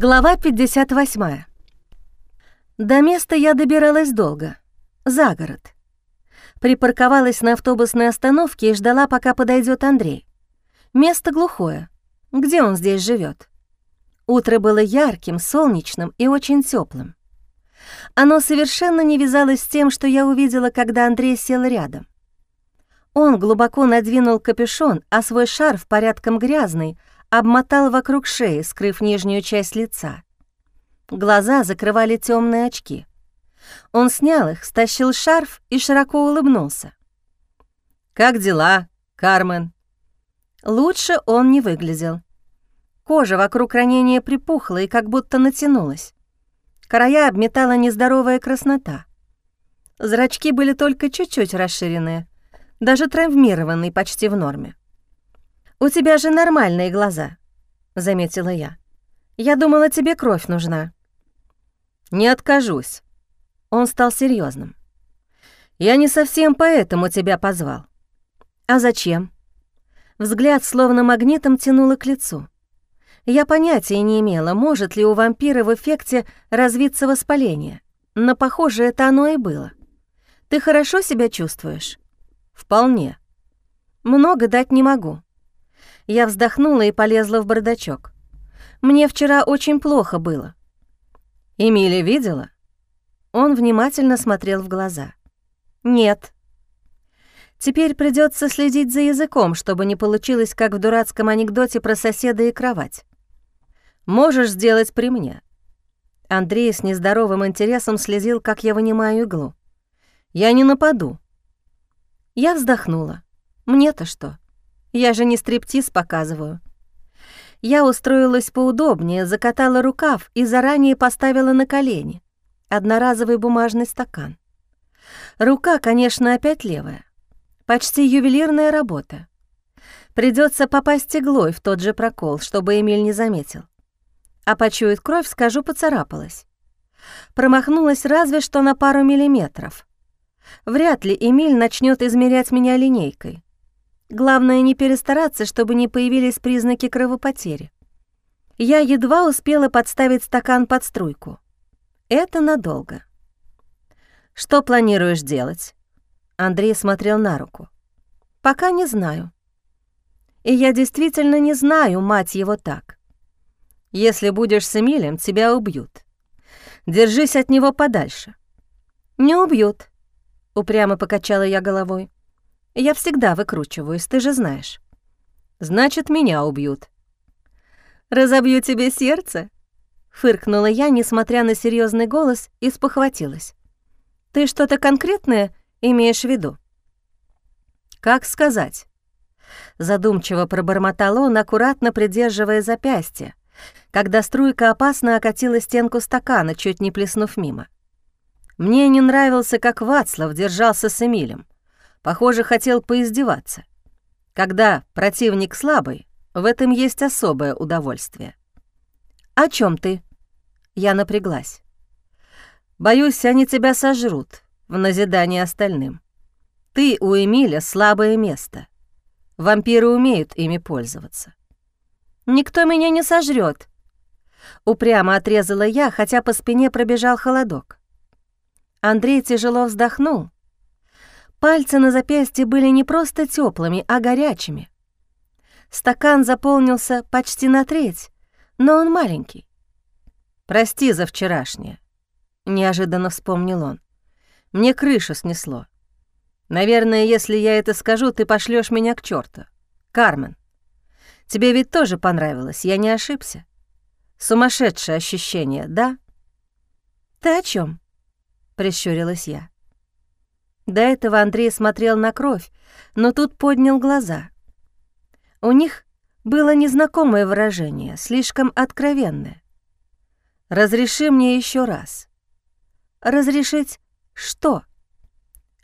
Глава 58. До места я добиралась долго, за город. Припарковалась на автобусной остановке и ждала, пока подойдет Андрей. Место глухое. Где он здесь живет? Утро было ярким, солнечным и очень теплым. Оно совершенно не вязалось с тем, что я увидела, когда Андрей сел рядом. Он глубоко надвинул капюшон, а свой шарф, порядком грязный, обмотал вокруг шеи, скрыв нижнюю часть лица. Глаза закрывали темные очки. Он снял их, стащил шарф и широко улыбнулся. «Как дела, Кармен?» Лучше он не выглядел. Кожа вокруг ранения припухла и как будто натянулась. Края обметала нездоровая краснота. Зрачки были только чуть-чуть расширены, даже травмированные почти в норме. «У тебя же нормальные глаза», — заметила я. «Я думала, тебе кровь нужна». «Не откажусь». Он стал серьезным. «Я не совсем поэтому тебя позвал». «А зачем?» Взгляд словно магнитом тянуло к лицу. Я понятия не имела, может ли у вампира в эффекте развиться воспаление, но, похоже, это оно и было. «Ты хорошо себя чувствуешь?» «Вполне». «Много дать не могу. Я вздохнула и полезла в бардачок. Мне вчера очень плохо было. Эмили видела? Он внимательно смотрел в глаза. Нет. Теперь придется следить за языком, чтобы не получилось, как в дурацком анекдоте про соседа и кровать. Можешь сделать при мне. Андрей с нездоровым интересом следил, как я вынимаю иглу. Я не нападу. Я вздохнула. Мне-то что? Я же не стриптиз показываю. Я устроилась поудобнее, закатала рукав и заранее поставила на колени одноразовый бумажный стакан. Рука, конечно, опять левая. Почти ювелирная работа. Придется попасть иглой в тот же прокол, чтобы Эмиль не заметил. А почует кровь, скажу, поцарапалась. Промахнулась разве что на пару миллиметров. Вряд ли Эмиль начнет измерять меня линейкой. Главное не перестараться, чтобы не появились признаки кровопотери. Я едва успела подставить стакан под струйку. Это надолго. «Что планируешь делать?» Андрей смотрел на руку. «Пока не знаю. И я действительно не знаю, мать его так. Если будешь с Эмилем, тебя убьют. Держись от него подальше». «Не убьют», — упрямо покачала я головой. Я всегда выкручиваюсь, ты же знаешь. Значит, меня убьют. Разобью тебе сердце? Фыркнула я, несмотря на серьезный голос, и спохватилась. Ты что-то конкретное имеешь в виду? Как сказать? Задумчиво пробормотал он, аккуратно придерживая запястье, когда струйка опасно окатила стенку стакана, чуть не плеснув мимо. Мне не нравился, как Вацлав держался с Эмилем. Похоже, хотел поиздеваться. Когда противник слабый, в этом есть особое удовольствие. «О чем ты?» Я напряглась. «Боюсь, они тебя сожрут, в назидание остальным. Ты у Эмиля слабое место. Вампиры умеют ими пользоваться». «Никто меня не сожрет. Упрямо отрезала я, хотя по спине пробежал холодок. Андрей тяжело вздохнул, Пальцы на запястье были не просто теплыми, а горячими. Стакан заполнился почти на треть, но он маленький. «Прости за вчерашнее», — неожиданно вспомнил он. «Мне крышу снесло. Наверное, если я это скажу, ты пошлешь меня к черту. Кармен, тебе ведь тоже понравилось, я не ошибся. Сумасшедшее ощущение, да?» «Ты о чем? прищурилась я. До этого Андрей смотрел на кровь, но тут поднял глаза. У них было незнакомое выражение, слишком откровенное. «Разреши мне еще раз». «Разрешить что?»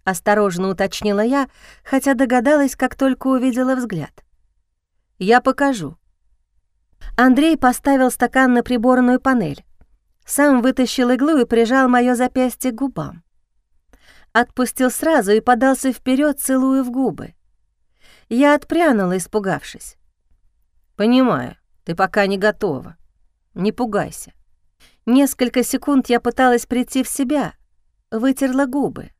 Осторожно уточнила я, хотя догадалась, как только увидела взгляд. «Я покажу». Андрей поставил стакан на приборную панель, сам вытащил иглу и прижал моё запястье к губам отпустил сразу и подался вперед, целуя в губы. Я отпрянула, испугавшись. «Понимаю, ты пока не готова. Не пугайся. Несколько секунд я пыталась прийти в себя, вытерла губы.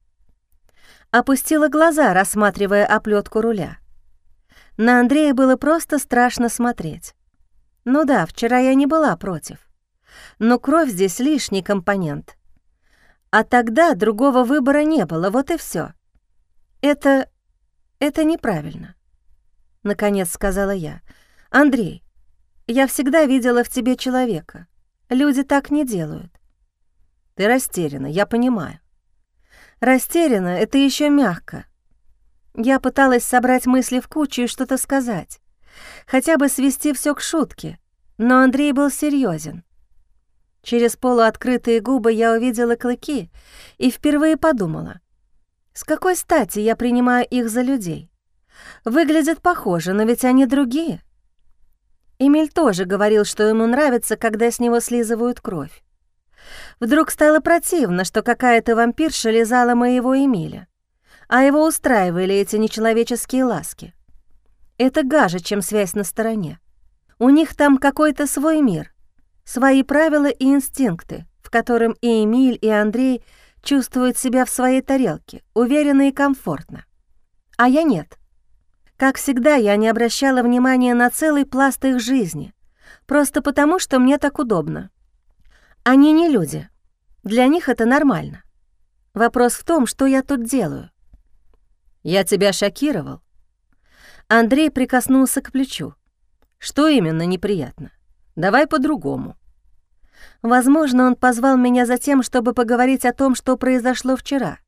Опустила глаза, рассматривая оплетку руля. На Андрея было просто страшно смотреть. Ну да, вчера я не была против. Но кровь здесь лишний компонент. А тогда другого выбора не было, вот и все. Это... это неправильно. Наконец сказала я. Андрей, я всегда видела в тебе человека. Люди так не делают. Ты растеряна, я понимаю. Растеряна — это еще мягко. Я пыталась собрать мысли в кучу и что-то сказать. Хотя бы свести все к шутке. Но Андрей был серьезен. Через полуоткрытые губы я увидела клыки и впервые подумала, с какой стати я принимаю их за людей? Выглядят похоже, но ведь они другие. Эмиль тоже говорил, что ему нравится, когда с него слизывают кровь. Вдруг стало противно, что какая-то вампирша лизала моего Эмиля, а его устраивали эти нечеловеческие ласки. Это гаже, чем связь на стороне. У них там какой-то свой мир, свои правила и инстинкты, в котором и Эмиль, и Андрей чувствуют себя в своей тарелке, уверенно и комфортно. А я нет. Как всегда, я не обращала внимания на целый пласт их жизни, просто потому, что мне так удобно. Они не люди. Для них это нормально. Вопрос в том, что я тут делаю. Я тебя шокировал. Андрей прикоснулся к плечу. Что именно неприятно? Давай по-другому. Возможно, он позвал меня за тем, чтобы поговорить о том, что произошло вчера.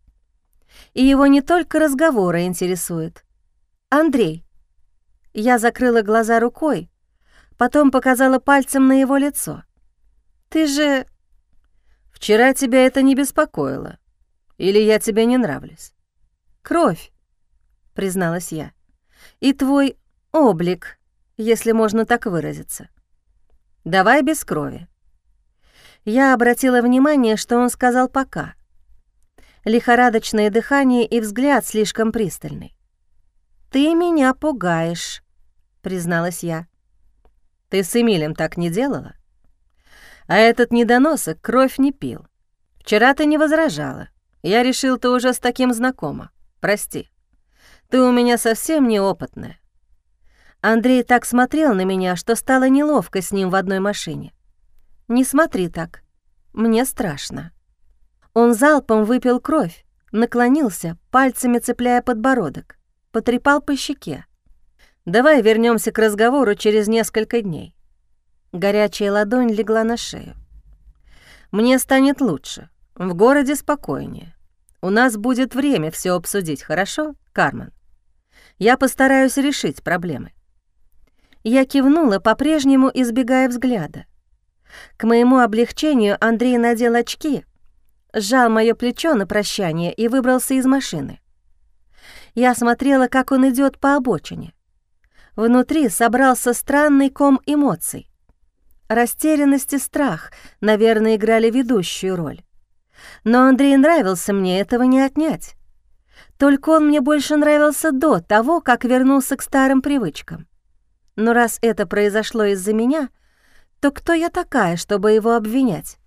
И его не только разговоры интересуют. «Андрей». Я закрыла глаза рукой, потом показала пальцем на его лицо. «Ты же...» «Вчера тебя это не беспокоило. Или я тебе не нравлюсь?» «Кровь», — призналась я. «И твой облик, если можно так выразиться. Давай без крови». Я обратила внимание, что он сказал «пока». Лихорадочное дыхание и взгляд слишком пристальный. «Ты меня пугаешь», — призналась я. «Ты с Эмилем так не делала? А этот недоносок кровь не пил. Вчера ты не возражала. Я решил, ты уже с таким знакома. Прости. Ты у меня совсем неопытная». Андрей так смотрел на меня, что стало неловко с ним в одной машине. «Не смотри так. Мне страшно». Он залпом выпил кровь, наклонился, пальцами цепляя подбородок потрепал по щеке. «Давай вернемся к разговору через несколько дней». Горячая ладонь легла на шею. «Мне станет лучше. В городе спокойнее. У нас будет время все обсудить, хорошо, Кармен? Я постараюсь решить проблемы». Я кивнула, по-прежнему избегая взгляда. К моему облегчению Андрей надел очки, сжал моё плечо на прощание и выбрался из машины. Я смотрела, как он идет по обочине. Внутри собрался странный ком эмоций. Растерянность и страх, наверное, играли ведущую роль. Но Андрей нравился мне, этого не отнять. Только он мне больше нравился до того, как вернулся к старым привычкам. Но раз это произошло из-за меня, то кто я такая, чтобы его обвинять?